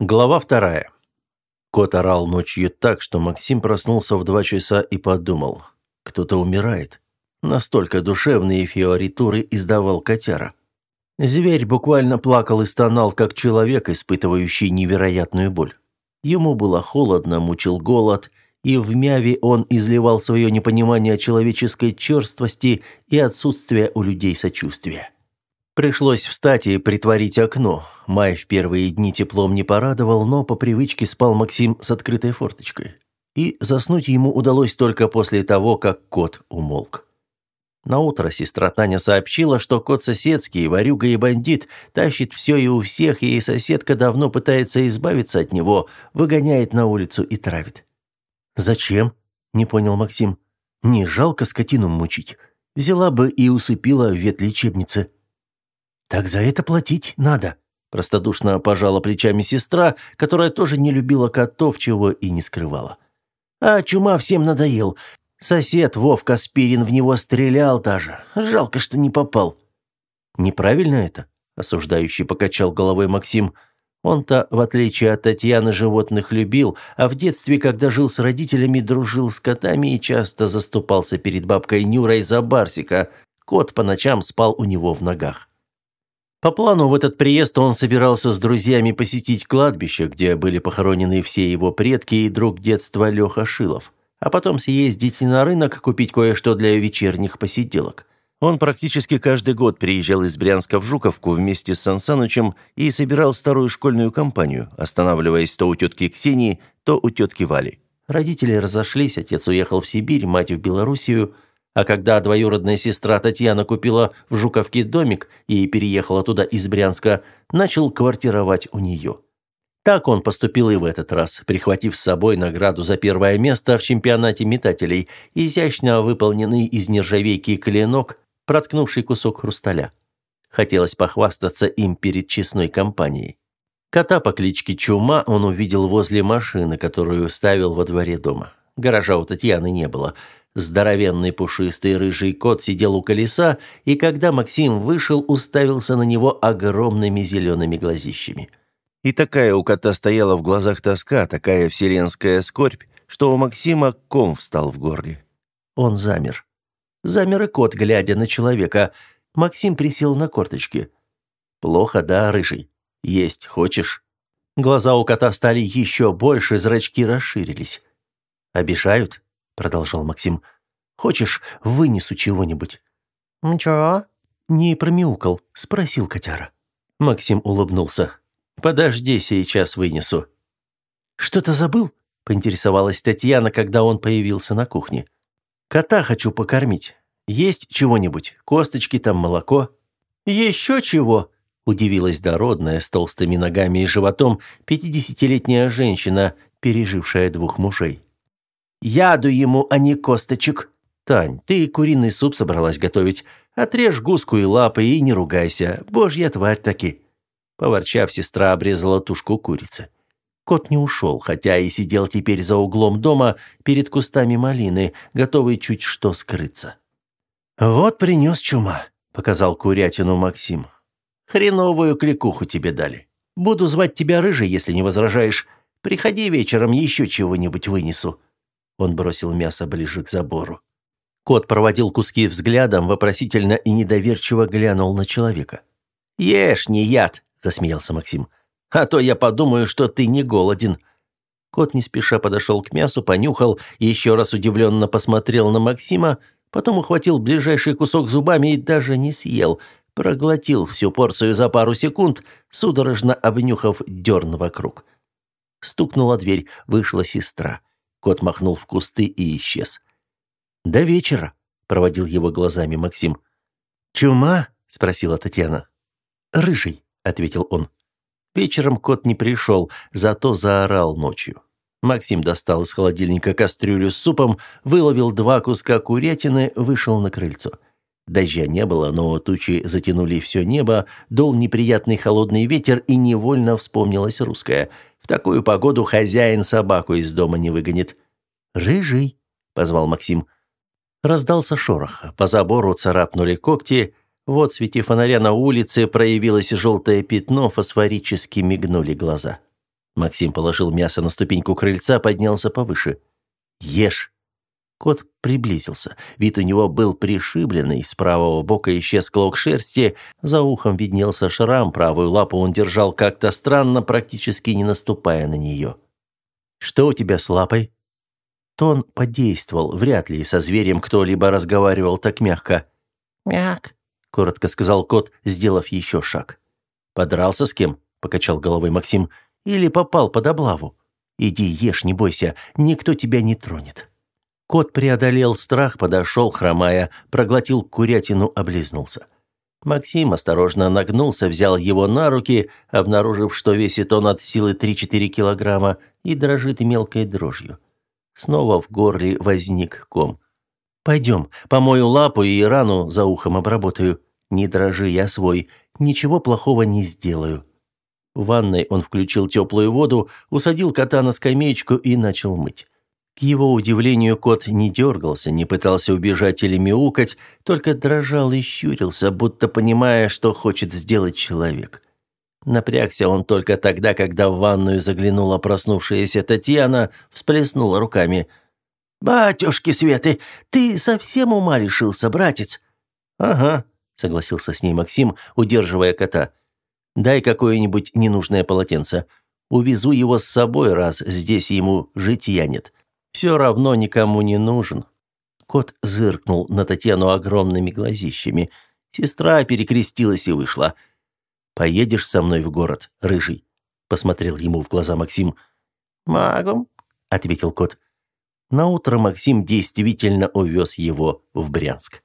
Глава вторая. Кот орал ночью так, что Максим проснулся в два часа и подумал, кто-то умирает. Настолько душевные фиоритуры издавал котяра. Зверь буквально плакал и стонал, как человек, испытывающий невероятную боль. Ему было холодно, мучил голод, и в мяве он изливал свое непонимание человеческой черствости и отсутствие у людей сочувствия. Пришлось встать и притворить окно. Май в первые дни теплом не порадовал, но по привычке спал Максим с открытой форточкой. И заснуть ему удалось только после того, как кот умолк. Наутро сестра Таня сообщила, что кот соседский, ворюга и бандит, тащит все и у всех, и соседка давно пытается избавиться от него, выгоняет на улицу и травит. «Зачем?» – не понял Максим. «Не жалко скотину мучить. Взяла бы и усыпила в ветлечебнице». «Так за это платить надо», – простодушно пожала плечами сестра, которая тоже не любила котов, чего и не скрывала. «А чума всем надоел. Сосед Вовка Спирин в него стрелял даже. Жалко, что не попал». «Неправильно это?» – осуждающий покачал головой Максим. Он-то, в отличие от Татьяны, животных любил, а в детстве, когда жил с родителями, дружил с котами и часто заступался перед бабкой Нюрой за Барсика. Кот по ночам спал у него в ногах. По плану в этот приезд он собирался с друзьями посетить кладбище, где были похоронены все его предки и друг детства Леха Шилов, а потом съездить на рынок, купить кое-что для вечерних посиделок. Он практически каждый год приезжал из Брянска в Жуковку вместе с Сансанычем и собирал старую школьную компанию, останавливаясь то у тетки Ксении, то у тетки Вали. Родители разошлись, отец уехал в Сибирь, мать в Белоруссию – а когда двоюродная сестра Татьяна купила в Жуковке домик и переехала туда из Брянска, начал квартировать у нее. Так он поступил и в этот раз, прихватив с собой награду за первое место в чемпионате метателей, изящно выполненный из нержавейки клинок, проткнувший кусок хрусталя. Хотелось похвастаться им перед честной компанией. Кота по кличке Чума он увидел возле машины, которую ставил во дворе дома. Гаража у Татьяны не было – Здоровенный пушистый рыжий кот сидел у колеса, и когда Максим вышел, уставился на него огромными зелеными глазищами. И такая у кота стояла в глазах тоска, такая вселенская скорбь, что у Максима ком встал в горле. Он замер. Замер и кот, глядя на человека. Максим присел на корточки. «Плохо, да, рыжий? Есть хочешь?» Глаза у кота стали еще больше, зрачки расширились. «Обижают?» Продолжал Максим. Хочешь, вынесу чего-нибудь? Ничего. Не промяукал, спросил котяра. Максим улыбнулся. Подожди, сейчас вынесу. Что-то забыл? поинтересовалась Татьяна, когда он появился на кухне. Кота хочу покормить. Есть чего-нибудь? Косточки там, молоко? Еще чего? удивилась дородная с толстыми ногами и животом пятидесятилетняя женщина, пережившая двух мужей. Яду ему, а не косточек. Тань, ты куриный суп собралась готовить. Отрежь гуску и лапы и не ругайся. Божья тварь таки. Поворчав, сестра обрезала тушку курицы. Кот не ушел, хотя и сидел теперь за углом дома перед кустами малины, готовый чуть что скрыться. «Вот принес чума», — показал курятину Максим. «Хреновую кликуху тебе дали. Буду звать тебя Рыжий, если не возражаешь. Приходи вечером, еще чего-нибудь вынесу». Он бросил мясо ближе к забору. Кот проводил куски взглядом, вопросительно и недоверчиво глянул на человека. «Ешь, не яд!» – засмеялся Максим. «А то я подумаю, что ты не голоден». Кот не спеша подошел к мясу, понюхал, еще раз удивленно посмотрел на Максима, потом ухватил ближайший кусок зубами и даже не съел, проглотил всю порцию за пару секунд, судорожно обнюхав дерн вокруг. Стукнула дверь, вышла сестра. Кот махнул в кусты и исчез. «До вечера», — проводил его глазами Максим. «Чума?» — спросила Татьяна. «Рыжий», — ответил он. Вечером кот не пришел, зато заорал ночью. Максим достал из холодильника кастрюлю с супом, выловил два куска курятины, вышел на крыльцо. Дождя не было, но тучи затянули все небо, дул неприятный холодный ветер, и невольно вспомнилось русское — такую погоду хозяин собаку из дома не выгонит. «Рыжий!» – позвал Максим. Раздался шорох. По забору царапнули когти. Вот в свете фонаря на улице проявилось желтое пятно, фосфорически мигнули глаза. Максим положил мясо на ступеньку крыльца, поднялся повыше. «Ешь!» Кот приблизился. Вид у него был пришибленный, с правого бока исчез клок шерсти, за ухом виднелся шрам, правую лапу он держал как-то странно, практически не наступая на нее. «Что у тебя с лапой?» Тон подействовал, вряд ли со зверем кто-либо разговаривал так мягко. «Мяк», — коротко сказал кот, сделав еще шаг. «Подрался с кем?» — покачал головой Максим. «Или попал под облаву? Иди ешь, не бойся, никто тебя не тронет». Кот преодолел страх, подошел, хромая, проглотил курятину, облизнулся. Максим осторожно нагнулся, взял его на руки, обнаружив, что весит он от силы 3-4 килограмма и дрожит мелкой дрожью. Снова в горле возник ком. «Пойдем, помою лапу и рану за ухом обработаю. Не дрожи, я свой, ничего плохого не сделаю». В ванной он включил теплую воду, усадил кота на скамеечку и начал мыть. К его удивлению, кот не дергался, не пытался убежать или мяукать, только дрожал и щурился, будто понимая, что хочет сделать человек. Напрягся он только тогда, когда в ванную заглянула проснувшаяся Татьяна, всплеснула руками. «Батюшки Светы, ты совсем ума лишился, братец?» «Ага», — согласился с ней Максим, удерживая кота. «Дай какое-нибудь ненужное полотенце. Увезу его с собой, раз здесь ему житья нет» все равно никому не нужен. Кот зыркнул на Татьяну огромными глазищами. Сестра перекрестилась и вышла. «Поедешь со мной в город, рыжий?» Посмотрел ему в глаза Максим. «Могу», — ответил кот. Наутро Максим действительно увез его в Брянск.